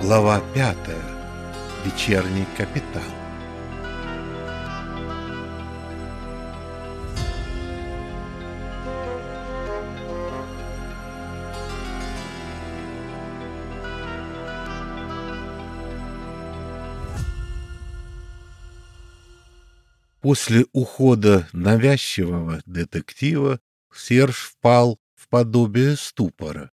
Глава пятая. Вечерний капитан. После ухода навязчивого детектива Серж впал в подобие ступора.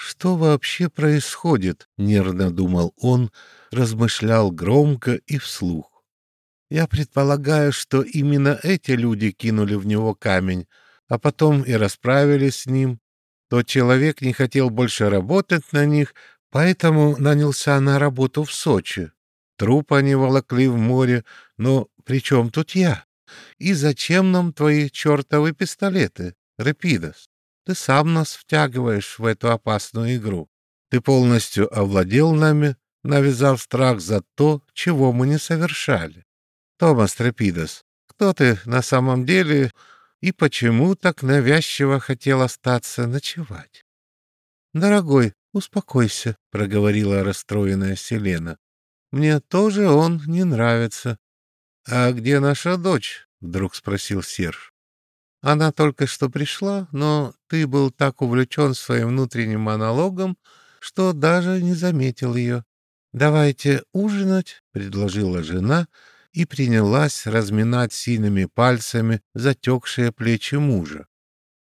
Что вообще происходит? нервно думал он, размышлял громко и вслух. Я предполагаю, что именно эти люди кинули в него камень, а потом и расправились с ним. Тот человек не хотел больше работать на них, поэтому нанялся на работу в Сочи. Труп они волокли в море, но при чем тут я? И зачем нам твои чертовы пистолеты, Репидос? Ты сам нас втягиваешь в эту опасную игру. Ты полностью овладел нами, навязав страх за то, чего мы не совершали. Томас Репидос, кто ты на самом деле и почему так навязчиво хотел остаться ночевать? Дорогой, успокойся, проговорила расстроенная Селена. Мне тоже он не нравится. А где наша дочь? вдруг спросил Серж. Она только что пришла, но ты был так увлечен своим внутренним монологом, что даже не заметил ее. «Давайте ужинать», — предложила жена и принялась разминать сильными пальцами затекшие плечи мужа.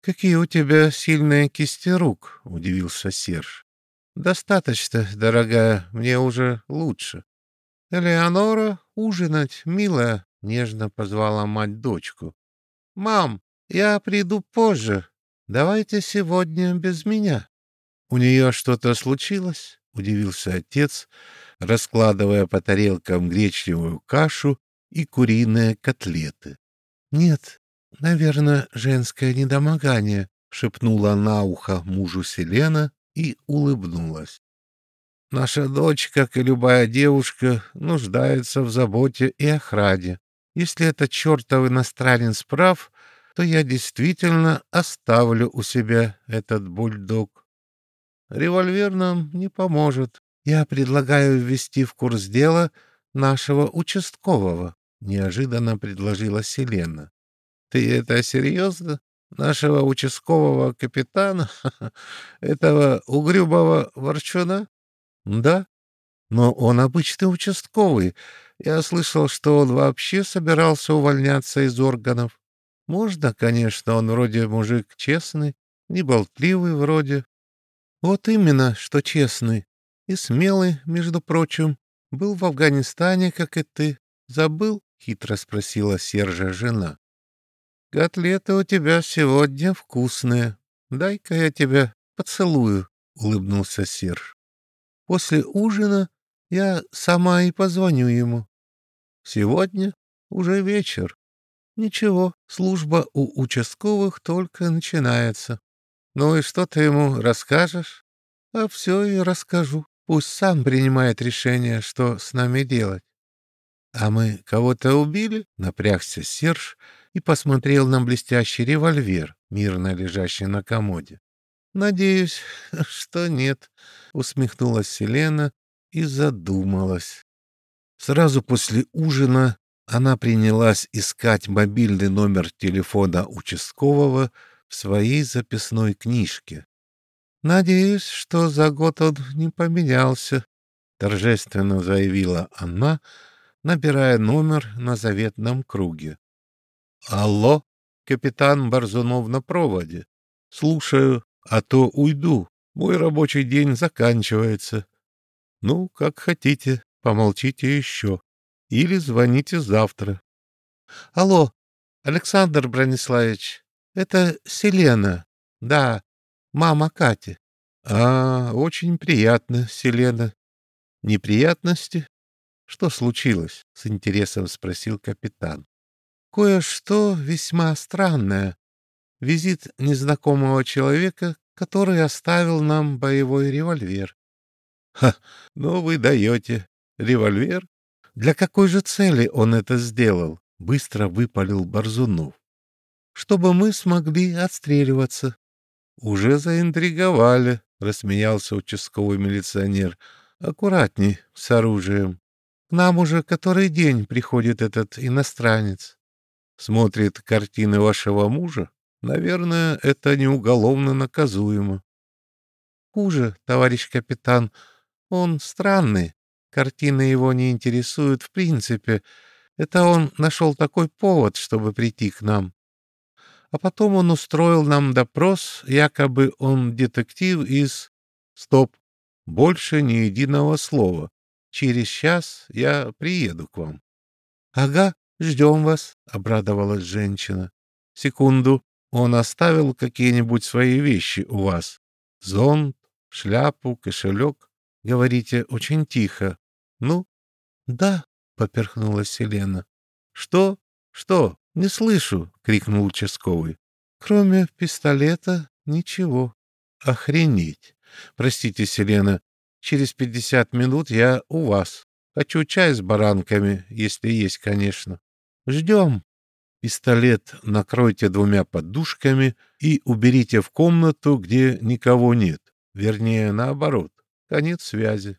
«Какие у тебя сильные кисти рук», — удивился Серж. «Достаточно, дорогая, мне уже лучше». «Элеонора, ужинать, милая», — нежно позвала мать дочку. «Мам, я приду позже. Давайте сегодня без меня». «У нее что-то случилось?» — удивился отец, раскладывая по тарелкам гречневую кашу и куриные котлеты. «Нет, наверное, женское недомогание», — шепнула на ухо мужу Селена и улыбнулась. Наша дочь, как и любая девушка, нуждается в заботе и охране. Если этот чертов иностранец прав, то я действительно оставлю у себя этот бульдог. Револьвер нам не поможет. Я предлагаю ввести в курс дела нашего участкового, — неожиданно предложила Селена. — Ты это серьезно? Нашего участкового капитана? Этого угрюбого ворчуна? Да, но он обычный участковый. Я слышал, что он вообще собирался увольняться из органов. Можно, конечно, он вроде мужик честный, неболтливый вроде. Вот именно, что честный. И смелый, между прочим. Был в Афганистане, как и ты. Забыл? — хитро спросила Сержа жена. — Котлеты у тебя сегодня вкусные. Дай-ка я тебя поцелую, — улыбнулся Серж. После ужина я сама и позвоню ему. Сегодня уже вечер. Ничего, служба у участковых только начинается. Ну и что ты ему расскажешь? А все и расскажу. Пусть сам принимает решение, что с нами делать. А мы кого-то убили? Напрягся Серж и посмотрел на блестящий револьвер, мирно лежащий на комоде. Надеюсь, что нет, усмехнулась Селена и задумалась. Сразу после ужина она принялась искать мобильный номер телефона участкового в своей записной книжке. «Надеюсь, что за год он не поменялся», — торжественно заявила она, набирая номер на заветном круге. «Алло, капитан Борзунов на проводе. Слушаю, а то уйду. Мой рабочий день заканчивается. Ну, как хотите, помолчите еще. Или звоните завтра. Алло, Александр Брониславович, это Селена. Да, мама Кати. А, очень приятно, Селена. Неприятности? Что случилось? С интересом спросил капитан. Кое-что весьма странное. Визит незнакомого человека, который оставил нам боевой револьвер. — Ха, ну вы даете. Револьвер? Для какой же цели он это сделал? — быстро выпалил Борзунов. — Чтобы мы смогли отстреливаться. — Уже заинтриговали, — рассмеялся участковый милиционер. «Аккуратней с оружием. К нам уже который день приходит этот иностранец. Смотрит картины вашего мужа. Наверное, это не уголовно наказуемо». «Хуже, товарищ капитан. Он странный. Картины его не интересуют в принципе. Это он нашел такой повод, чтобы прийти к нам. А потом он устроил нам допрос, якобы он детектив из... Стоп! Больше ни единого слова. Через час я приеду к вам. — Ага, ждем вас, — обрадовалась женщина. — Секунду. Он оставил какие-нибудь свои вещи у вас? Зонт, шляпу, кошелек? Говорите очень тихо. Ну? — Да, — поперхнулась Селена. — Что? Что? Не слышу, — крикнул участковый. — Кроме пистолета ничего. Охренеть! Простите, Селена, через пятьдесят минут я у вас. Хочу чай с баранками, если есть, конечно. Ждем. Пистолет накройте двумя подушками и уберите в комнату, где никого нет. Вернее, наоборот. Конец связи.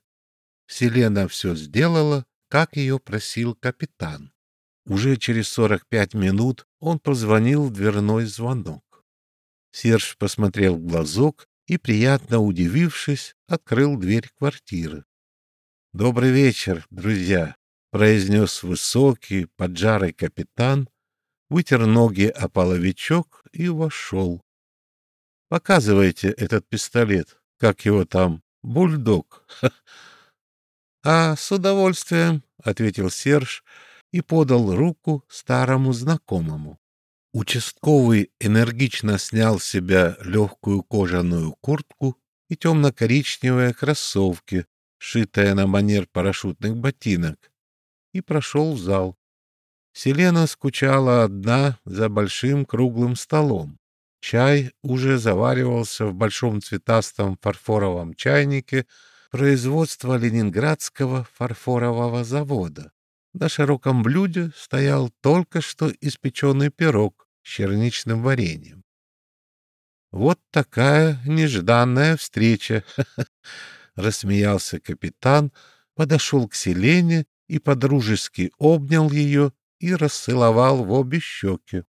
Селена все сделала, как ее просил капитан. Уже через сорок пять минут он позвонил в дверной звонок. Серж посмотрел в глазок и, приятно удивившись, открыл дверь квартиры. «Добрый вечер, друзья!» — произнес высокий, поджарый капитан, вытер ноги о половичок и вошел. «Показывайте этот пистолет, как его там, бульдог». «А, с удовольствием», — ответил Серж, — и подал руку старому знакомому. Участковый энергично снял с себя легкую кожаную куртку и темно-коричневые кроссовки, шитые на манер парашютных ботинок, и прошел в зал. Селена скучала одна за большим круглым столом. Чай уже заваривался в большом цветастом фарфоровом чайнике производства Ленинградского фарфорового завода. На широком блюде стоял только что испеченный пирог с черничным вареньем. «Вот такая нежданная встреча!» — рассмеялся капитан, подошел к Селене и подружески обнял ее и расцеловал в обе щеки.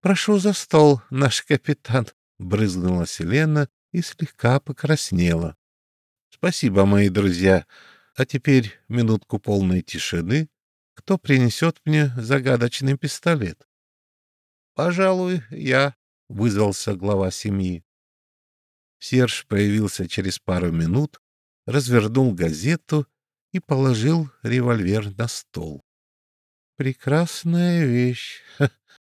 «Прошу за стол, наш капитан!» — брызнула Селена и слегка покраснела. «Спасибо, мои друзья. А теперь минутку полной тишины кто принесет мне загадочный пистолет? — Пожалуй, я, — вызвался глава семьи. Серж появился через пару минут, развернул газету и положил револьвер на стол. «Прекрасная вещь.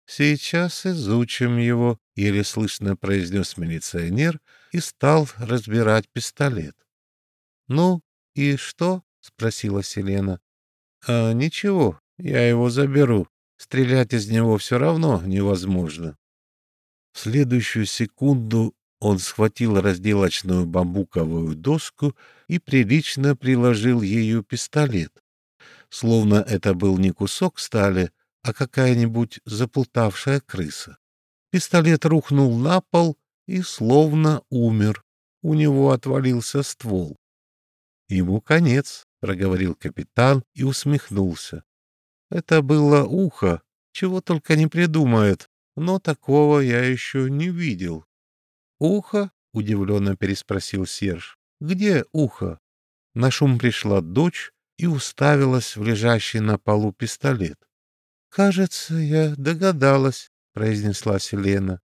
Сейчас изучим его», — еле слышно произнес милиционер и стал разбирать пистолет. «Ну, и что?» — спросила Селена. А ничего, я его заберу. Стрелять из него все равно невозможно. В следующую секунду он схватил разделочную бамбуковую доску и прилично приложил ею пистолет. Словно это был не кусок стали, а какая-нибудь заплутавшая крыса. Пистолет рухнул на пол и словно умер. У него отвалился ствол. Ему конец. — проговорил капитан и усмехнулся. Это было ухо, чего только не придумает, но такого я еще не видел. «Ухо?» — удивленно переспросил Серж. «Где ухо?» На шум пришла дочь и уставилась в лежащий на полу пистолет. «Кажется, я догадалась», — произнесла Селена.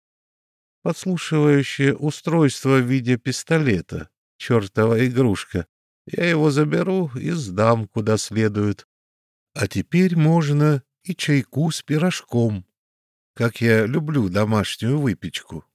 «Подслушивающее устройство в виде пистолета. Чертова игрушка. Я его заберу и сдам куда следует. А теперь можно и чайку с пирожком, как я люблю домашнюю выпечку.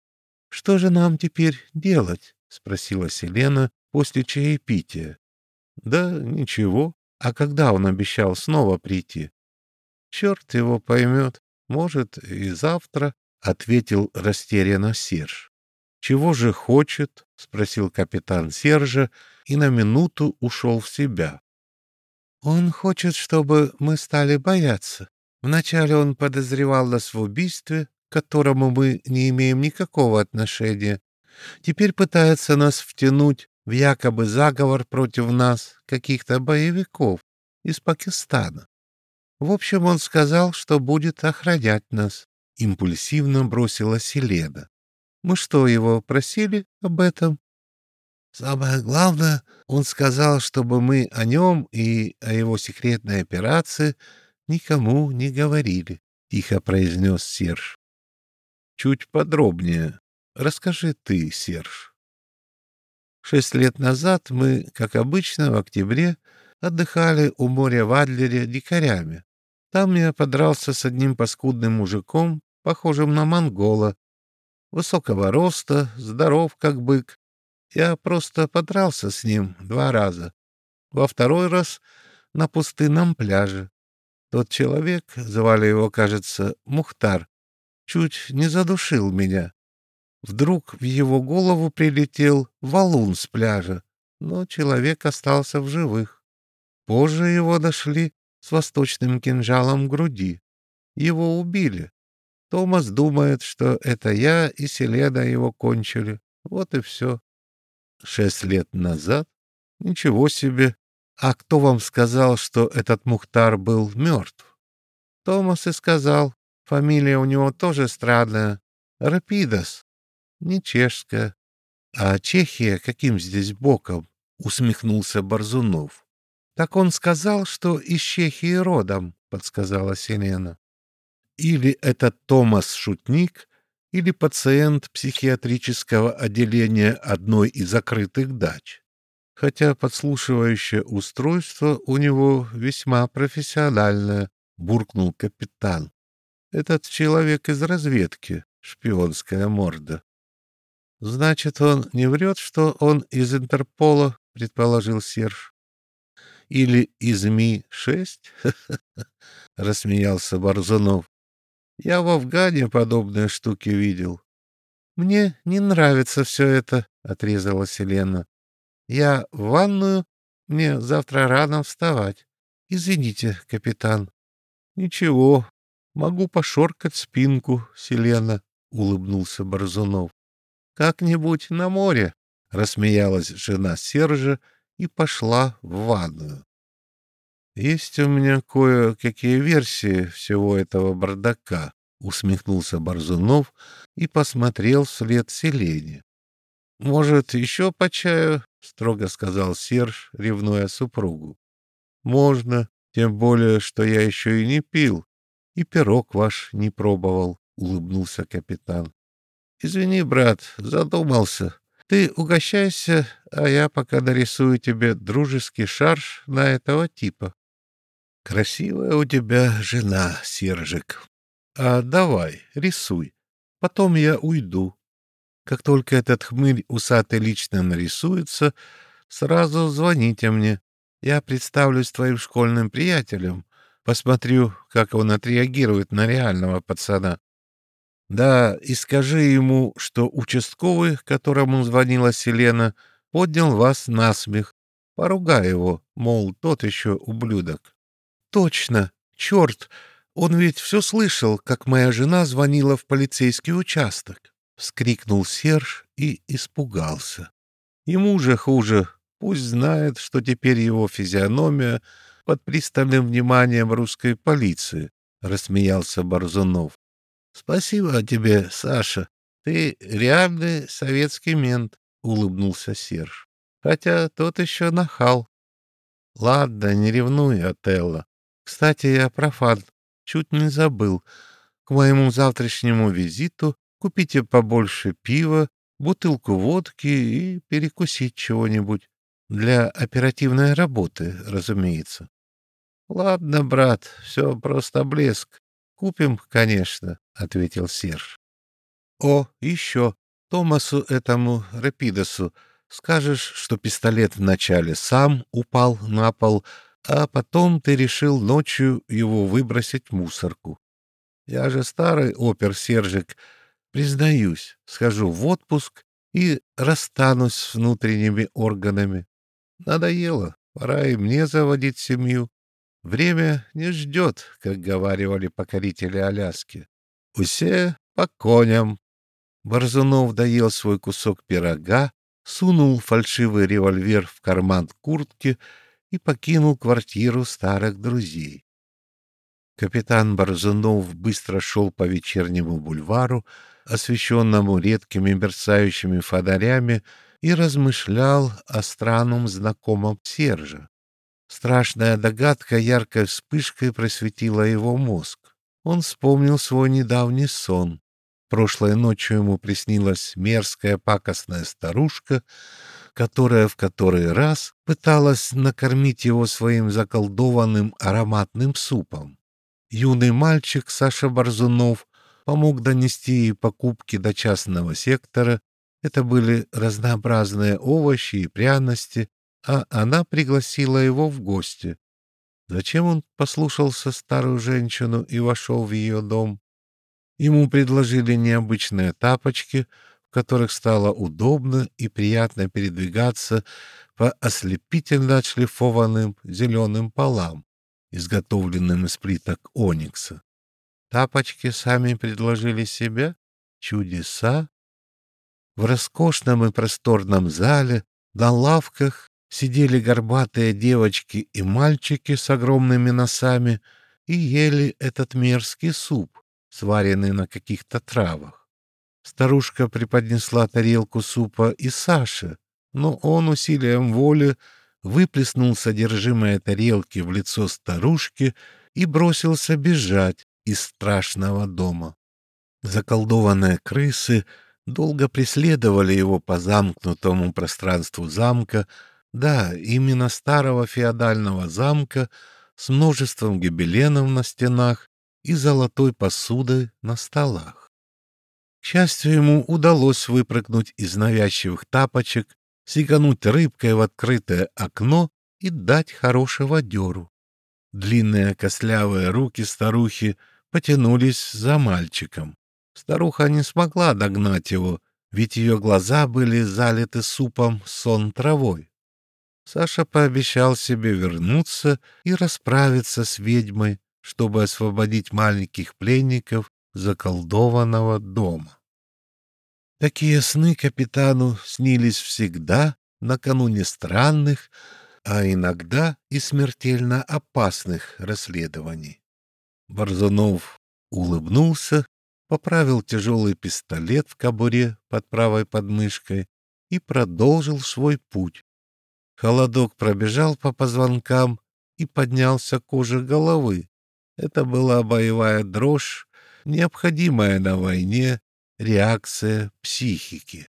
— Что же нам теперь делать? — спросила Селена после чаепития. — Да ничего. А когда он обещал снова прийти? — Черт его поймет. Может, и завтра, — ответил растерянно Серж. — Чего же хочет? — спросил капитан Сержа и на минуту ушел в себя. «Он хочет, чтобы мы стали бояться. Вначале он подозревал нас в убийстве, к которому мы не имеем никакого отношения, Теперь пытается нас втянуть в якобы заговор против нас каких-то боевиков из Пакистана. В общем, он сказал, что будет охранять нас. Импульсивно бросила Селеда. Мы что, его просили об этом? Самое главное, он сказал, чтобы мы о нем и о его секретной операции никому не говорили, — тихо произнес Серж. Чуть подробнее. Расскажи ты, Серж. Шесть лет назад мы, как обычно, в октябре отдыхали у моря в Адлере дикарями. Там я подрался с одним паскудным мужиком, похожим на монгола, высокого роста, здоров как бык. Я просто подрался с ним два раза. Во второй раз на пустынном пляже. Тот человек, звали его, кажется, Мухтар, чуть не задушил меня. Вдруг в его голову прилетел валун с пляжа, но человек остался в живых. Позже его нашли с восточным кинжалом в груди. Его убили. Томас думает, что это я и Селеда его кончили. Вот и все. Шесть лет назад? Ничего себе. А кто вам сказал, что этот Мухтар был мертв? Томас и сказал. Фамилия у него тоже странная. Рапидос. Не чешская. А Чехия каким здесь боком? Усмехнулся Борзунов. Так он сказал, что из Чехии родом, подсказала Селена. Или это Томас шутник, или пациент психиатрического отделения одной из закрытых дач. Хотя подслушивающее устройство у него весьма профессиональное, буркнул капитан. Этот человек из разведки, шпионская морда. Значит, он не врет, что он из Интерпола, предположил Серж. Или из Ми-6? — рассмеялся Борзунов. — Я в Афгане подобные штуки видел. — Мне не нравится все это, — отрезала Селена. — Я в ванную, мне завтра рано вставать. Извините, капитан. — Ничего, могу пошоркать спинку, Селена, — улыбнулся Борзунов. — Как-нибудь на море, — рассмеялась жена Сержа, — и пошла в ванную. «Есть у меня кое-какие версии всего этого бардака», — усмехнулся Борзунов и посмотрел вслед Селене. «Может, еще по чаю?» — строго сказал Серж, ревнуя супругу. «Можно, тем более, что я еще и не пил, и пирог ваш не пробовал», — улыбнулся капитан. «Извини, брат, задумался. Ты угощайся, а я пока нарисую тебе дружеский шарж на этого типа. Красивая у тебя жена, Сержик. А давай, рисуй. Потом я уйду. Как только этот хмырь усатый лично нарисуется, сразу звоните мне. Я представлюсь твоим школьным приятелем. Посмотрю, как он отреагирует на реального пацана. Да, и скажи ему, что участковый, которому звонила Селена, поднял вас на смех. Поругай его, мол, тот еще ублюдок. Точно, черт, он ведь все слышал, как моя жена звонила в полицейский участок. Вскрикнул Серж и испугался. Ему же хуже. Пусть знает, что теперь его физиономия под пристальным вниманием русской полиции, — рассмеялся Борзунов. Спасибо тебе, Саша. Ты реальный советский мент, улыбнулся Серж. Хотя тот еще нахал. Ладно, не ревнуй, Отелло. Кстати, я профан. Чуть не забыл. К моему завтрашнему визиту купите побольше пива, бутылку водки и перекусить чего-нибудь. Для оперативной работы, разумеется. Ладно, брат, все просто блеск. Купим, конечно, — ответил Серж. О, еще, Томасу этому Рапидосу скажешь, что пистолет вначале сам упал на пол, а потом ты решил ночью его выбросить в мусорку. Я же старый опер, Сержик, признаюсь, схожу в отпуск и расстанусь с внутренними органами. Надоело, пора и мне заводить семью. Время не ждет, как говаривали покорители Аляски. Усе по коням. Борзунов доел свой кусок пирога, сунул фальшивый револьвер в карман куртки и покинул квартиру старых друзей. Капитан Борзунов быстро шел по вечернему бульвару, освещенному редкими мерцающими фонарями, и размышлял о странном знакомом Сержа. Страшная догадка яркой вспышкой просветила его мозг. Он вспомнил свой недавний сон. Прошлой ночью ему приснилась мерзкая пакостная старушка, которая в который раз пыталась накормить его своим заколдованным ароматным супом. Юный мальчик Саша Борзунов помог донести ей покупки до частного сектора. Это были разнообразные овощи и пряности, а она пригласила его в гости. Зачем он послушался старую женщину и вошел в ее дом? Ему предложили необычные тапочки, которых стало удобно и приятно передвигаться по ослепительно отшлифованным зеленым полам, изготовленным из плиток оникса. Тапочки сами предложили себя? Чудеса! В роскошном и просторном зале, на лавках, сидели горбатые девочки и мальчики с огромными носами и ели этот мерзкий суп, сваренный на каких-то травах. Старушка преподнесла тарелку супа и Саше, но он усилием воли выплеснул содержимое тарелки в лицо старушки и бросился бежать, из страшного дома. Заколдованные крысы долго преследовали его по замкнутому пространству замка, да, именно старого феодального замка с множеством гобеленов на стенах и золотой посудой на столах. К счастью, ему удалось выпрыгнуть из навязчивых тапочек, сигануть рыбкой в открытое окно и дать хорошего дёру. Длинные костлявые руки старухи потянулись за мальчиком. Старуха не смогла догнать его, ведь ее глаза были залиты супом сон травой. Саша пообещал себе вернуться и расправиться с ведьмой, чтобы освободить маленьких пленников заколдованного дома. Такие сны капитану снились всегда накануне странных, а иногда и смертельно опасных расследований. Борзунов улыбнулся, поправил тяжелый пистолет в кобуре под правой подмышкой и продолжил свой путь. Холодок пробежал по позвонкам и поднялся к коже головы. Это была боевая дрожь, необходимая на войне реакция психики.